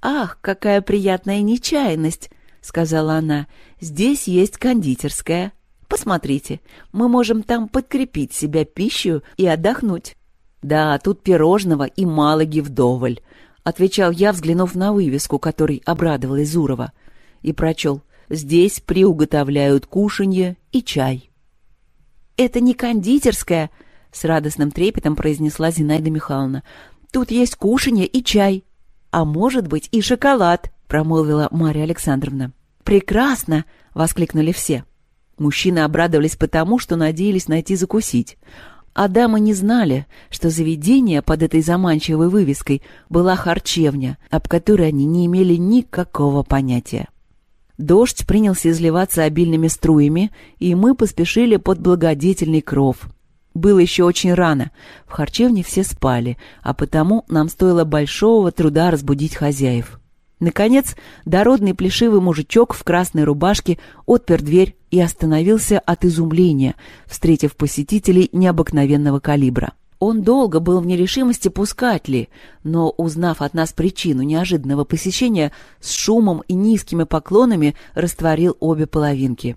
«Ах, какая приятная нечаянность!» — сказала она. «Здесь есть кондитерская. Посмотрите, мы можем там подкрепить себя пищей и отдохнуть». «Да, тут пирожного и малоги вдоволь», — отвечал я, взглянув на вывеску, который обрадовал Изурова, и прочел. «Здесь приуготовляют кушанье и чай». «Это не кондитерская», — с радостным трепетом произнесла Зинаида Михайловна. Тут есть кушанье и чай, а может быть и шоколад, промолвила Марья Александровна. Прекрасно, воскликнули все. Мужчины обрадовались потому, что надеялись найти закусить. А дамы не знали, что заведение под этой заманчивой вывеской была харчевня, об которой они не имели никакого понятия. Дождь принялся изливаться обильными струями, и мы поспешили под благодетельный кров. Было еще очень рано. В харчевне все спали, а потому нам стоило большого труда разбудить хозяев. Наконец, дородный плешивый мужичок в красной рубашке отпер дверь и остановился от изумления, встретив посетителей необыкновенного калибра. Он долго был в нерешимости, пускать ли, но, узнав от нас причину неожиданного посещения, с шумом и низкими поклонами растворил обе половинки.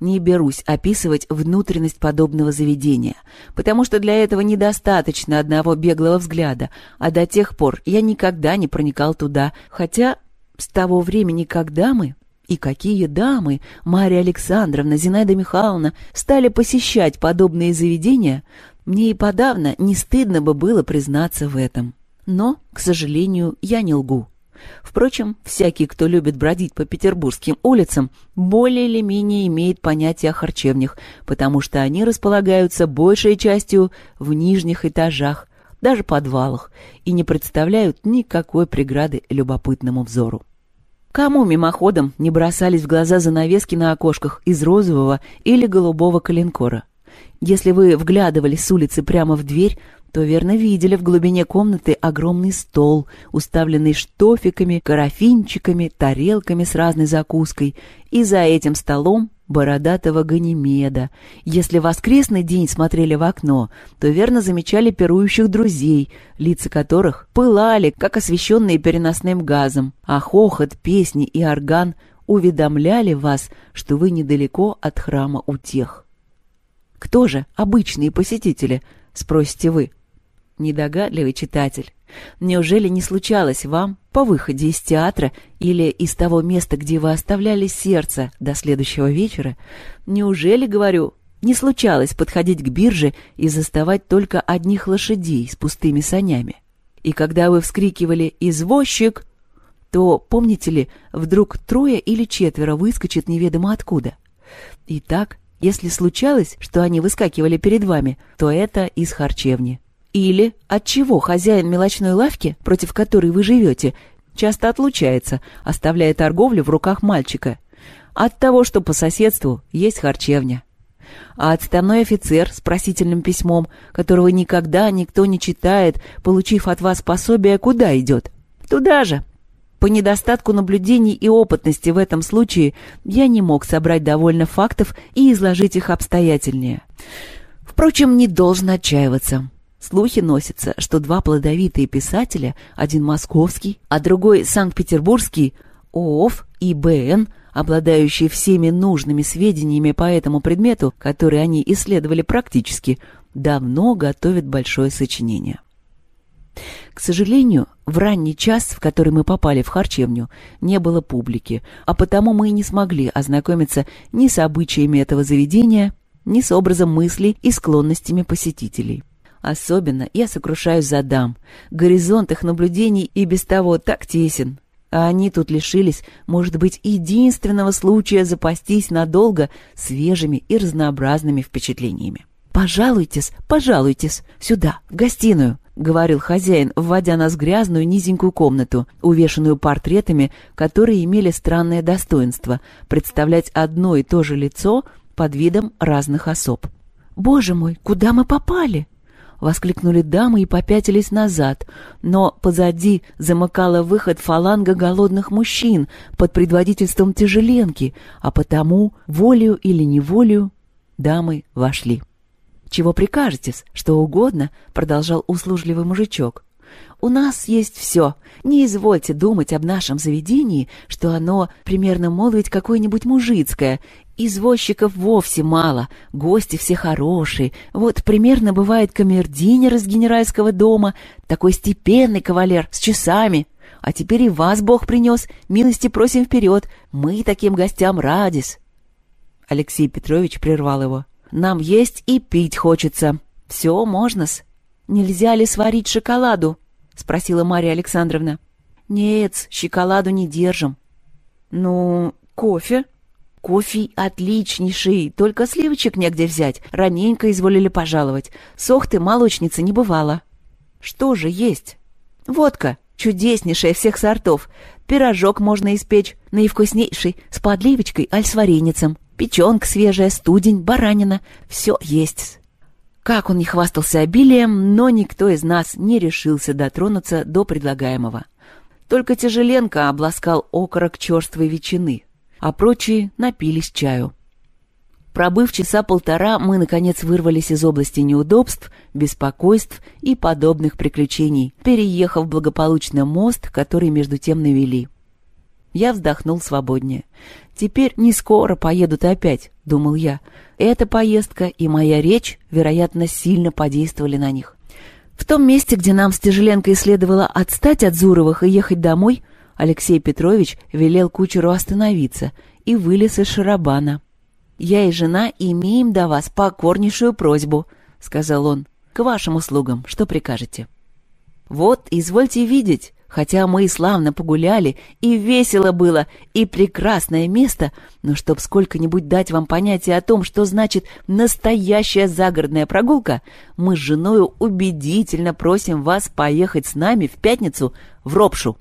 Не берусь описывать внутренность подобного заведения, потому что для этого недостаточно одного беглого взгляда, а до тех пор я никогда не проникал туда, хотя с того времени, когда мы и какие дамы, Мария Александровна, Зинаида Михайловна, стали посещать подобные заведения, мне и подавно не стыдно бы было признаться в этом. Но, к сожалению, я не лгу. Впрочем, всякий, кто любит бродить по петербургским улицам, более или менее имеет понятие о харчевнях, потому что они располагаются большей частью в нижних этажах, даже подвалах, и не представляют никакой преграды любопытному взору. Кому мимоходом не бросались в глаза занавески на окошках из розового или голубого коленкора? Если вы вглядывались с улицы прямо в дверь, то верно видели в глубине комнаты огромный стол, уставленный штофиками, карафинчиками, тарелками с разной закуской, и за этим столом бородатого Ганимеда. Если в воскресный день смотрели в окно, то верно замечали пирующих друзей, лица которых пылали, как освещенные переносным газом, а хохот, песни и орган уведомляли вас, что вы недалеко от храма утех. Кто же обычные посетители? Спросите вы. Недогадливый читатель. Неужели не случалось вам по выходе из театра или из того места, где вы оставляли сердце до следующего вечера? Неужели, говорю, не случалось подходить к бирже и заставать только одних лошадей с пустыми санями? И когда вы вскрикивали «Извозчик!», то, помните ли, вдруг трое или четверо выскочит неведомо откуда? Итак, если случалось, что они выскакивали перед вами, то это из харчевни. Или отчего хозяин мелочной лавки, против которой вы живете, часто отлучается, оставляя торговлю в руках мальчика. От того, что по соседству есть харчевня. А отставной офицер с просительным письмом, которого никогда никто не читает, получив от вас пособие, куда идет? Туда же, по недостатку наблюдений и опытности в этом случае я не мог собрать довольно фактов и изложить их обстоятельнее. Впрочем, не должен отчаиваться. Слухи носятся, что два плодовитые писателя, один московский, а другой санкт-петербургский, ООФ и БН, обладающие всеми нужными сведениями по этому предмету, которые они исследовали практически, давно готовят большое сочинение. К сожалению, в ранний час, в который мы попали в харчевню, не было публики, а потому мы и не смогли ознакомиться ни с обычаями этого заведения, ни с образом мыслей и склонностями посетителей. Особенно я сокрушаюсь за дам. Горизонт их наблюдений и без того так тесен. А они тут лишились, может быть, единственного случая запастись надолго свежими и разнообразными впечатлениями. «Пожалуйтесь, пожалуйтесь, сюда, в гостиную!» — говорил хозяин, вводя нас в грязную низенькую комнату, увешанную портретами, которые имели странное достоинство — представлять одно и то же лицо под видом разных особ. «Боже мой, куда мы попали?» — воскликнули дамы и попятились назад, но позади замыкала выход фаланга голодных мужчин под предводительством тяжеленки, а потому, волею или неволею, дамы вошли. «Чего прикажетесь? Что угодно», — продолжал услужливый мужичок. «У нас есть все. Не извольте думать об нашем заведении, что оно примерно молвить какое-нибудь мужицкое. Извозчиков вовсе мало, гости все хорошие. Вот примерно бывает камердинер из генеральского дома, такой степенный кавалер с часами. А теперь и вас Бог принес, милости просим вперед, мы таким гостям радис». Алексей Петрович прервал его. Нам есть и пить хочется. Все можно-с. Нельзя ли сварить шоколаду? Спросила Мария Александровна. Нет, шоколаду не держим. Ну, кофе? Кофе отличнейший, только сливочек негде взять. Раненько изволили пожаловать. Сох ты, молочница, не бывала. Что же есть? Водка, чудеснейшая всех сортов. Пирожок можно испечь, наивкуснейший, с подливочкой аль с вареницем. Печенка свежая, студень, баранина — все есть. Как он не хвастался обилием, но никто из нас не решился дотронуться до предлагаемого. Только Тяжеленко обласкал окорок черствой ветчины, а прочие напились чаю. Пробыв часа полтора, мы, наконец, вырвались из области неудобств, беспокойств и подобных приключений, переехав благополучно мост, который между тем навели. Я вздохнул свободнее. Теперь не скоро поедут опять, думал я. Эта поездка и моя речь, вероятно, сильно подействовали на них. В том месте, где нам с Тяжеленко следовало отстать от Зуровых и ехать домой, Алексей Петрович велел кучеру остановиться и вылез из шарабана. «Я и жена имеем до вас покорнейшую просьбу», — сказал он. «К вашим услугам, что прикажете?» «Вот, извольте видеть», Хотя мы и славно погуляли, и весело было, и прекрасное место, но чтоб сколько-нибудь дать вам понятие о том, что значит настоящая загородная прогулка, мы с женою убедительно просим вас поехать с нами в пятницу в Ропшу.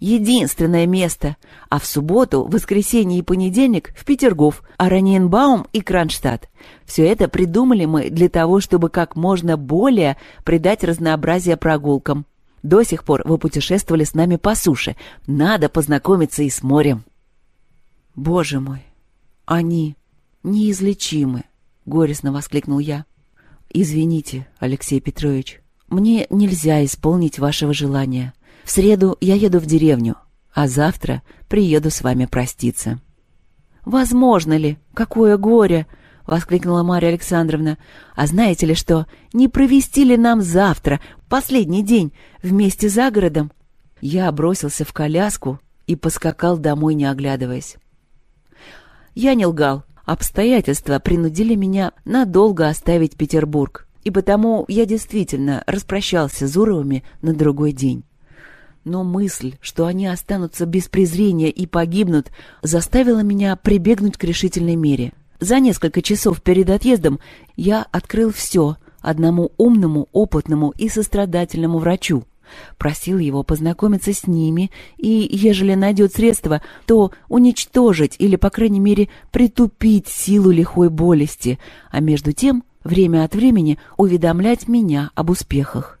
Единственное место, а в субботу, воскресенье и понедельник в Петергоф, Араньенбаум и Кронштадт. Все это придумали мы для того, чтобы как можно более придать разнообразие прогулкам. До сих пор вы путешествовали с нами по суше. Надо познакомиться и с морем». «Боже мой! Они неизлечимы!» — горестно воскликнул я. «Извините, Алексей Петрович, мне нельзя исполнить вашего желания. В среду я еду в деревню, а завтра приеду с вами проститься». «Возможно ли? Какое горе!» воскликнула Марья Александровна. «А знаете ли что? Не провести ли нам завтра, последний день, вместе за городом?» Я бросился в коляску и поскакал домой, не оглядываясь. Я не лгал. Обстоятельства принудили меня надолго оставить Петербург, и потому я действительно распрощался с Зуровыми на другой день. Но мысль, что они останутся без презрения и погибнут, заставила меня прибегнуть к решительной мере — за несколько часов перед отъездом я открыл все одному умному, опытному и сострадательному врачу. Просил его познакомиться с ними и, ежели найдет средства, то уничтожить или, по крайней мере, притупить силу лихой болести, а между тем время от времени уведомлять меня об успехах.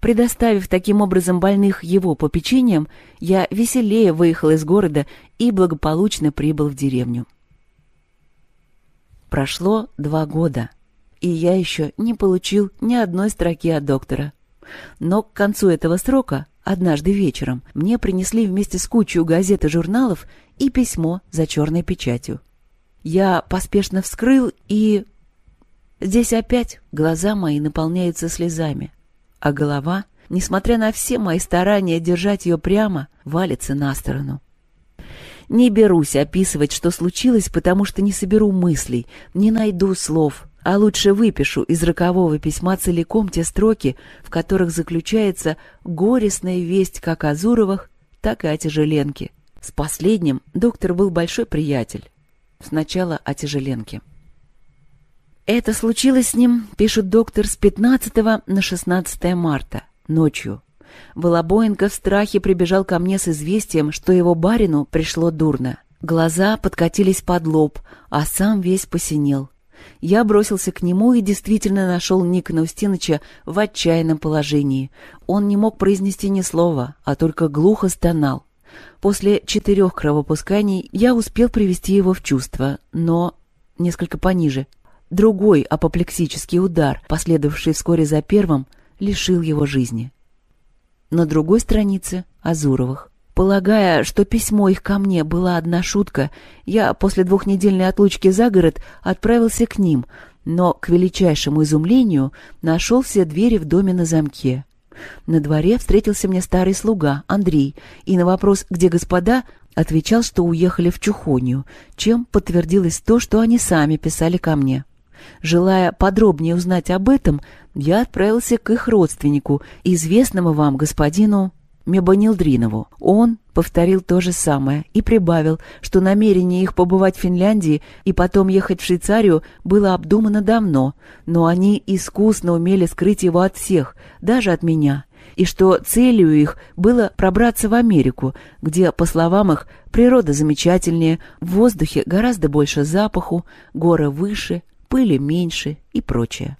Предоставив таким образом больных его попечением, я веселее выехал из города и благополучно прибыл в деревню. Прошло два года, и я еще не получил ни одной строки от доктора. Но к концу этого срока, однажды вечером, мне принесли вместе с кучей газет и журналов и письмо за черной печатью. Я поспешно вскрыл и... Здесь опять глаза мои наполняются слезами, а голова, несмотря на все мои старания держать ее прямо, валится на сторону. Не берусь описывать, что случилось, потому что не соберу мыслей, не найду слов, а лучше выпишу из рокового письма целиком те строки, в которых заключается горестная весть как о Зуровах, так и о Тяжеленке. С последним доктор был большой приятель. Сначала о Тяжеленке. Это случилось с ним, пишет доктор, с 15 на 16 марта, ночью. Волобоенко в страхе прибежал ко мне с известием, что его барину пришло дурно. Глаза подкатились под лоб, а сам весь посинел. Я бросился к нему и действительно нашел Никона Устиныча в отчаянном положении. Он не мог произнести ни слова, а только глухо стонал. После четырех кровопусканий я успел привести его в чувство, но несколько пониже. Другой апоплексический удар, последовавший вскоре за первым, лишил его жизни на другой странице — Азуровых. Полагая, что письмо их ко мне была одна шутка, я после двухнедельной отлучки за город отправился к ним, но, к величайшему изумлению, нашел все двери в доме на замке. На дворе встретился мне старый слуга, Андрей, и на вопрос «Где господа?» отвечал, что уехали в Чухонию, чем подтвердилось то, что они сами писали ко мне. Желая подробнее узнать об этом, я отправился к их родственнику, известному вам господину Мебанилдринову. Он повторил то же самое и прибавил, что намерение их побывать в Финляндии и потом ехать в Швейцарию было обдумано давно, но они искусно умели скрыть его от всех, даже от меня, и что целью их было пробраться в Америку, где, по словам их, природа замечательнее, в воздухе гораздо больше запаху, горы выше — пыли меньше и прочее.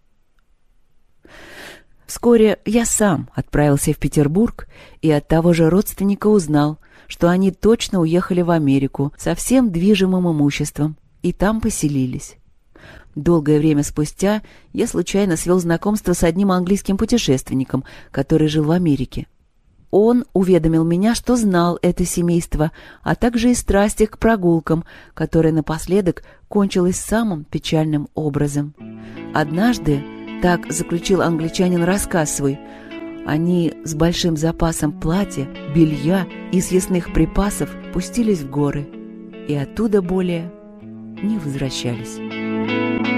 Вскоре я сам отправился в Петербург и от того же родственника узнал, что они точно уехали в Америку со всем движимым имуществом и там поселились. Долгое время спустя я случайно свел знакомство с одним английским путешественником, который жил в Америке. Он уведомил меня, что знал это семейство, а также и страсти к прогулкам, которая напоследок кончилась самым печальным образом. Однажды, так заключил англичанин рассказ свой, они с большим запасом платья, белья и съестных припасов пустились в горы и оттуда более не возвращались.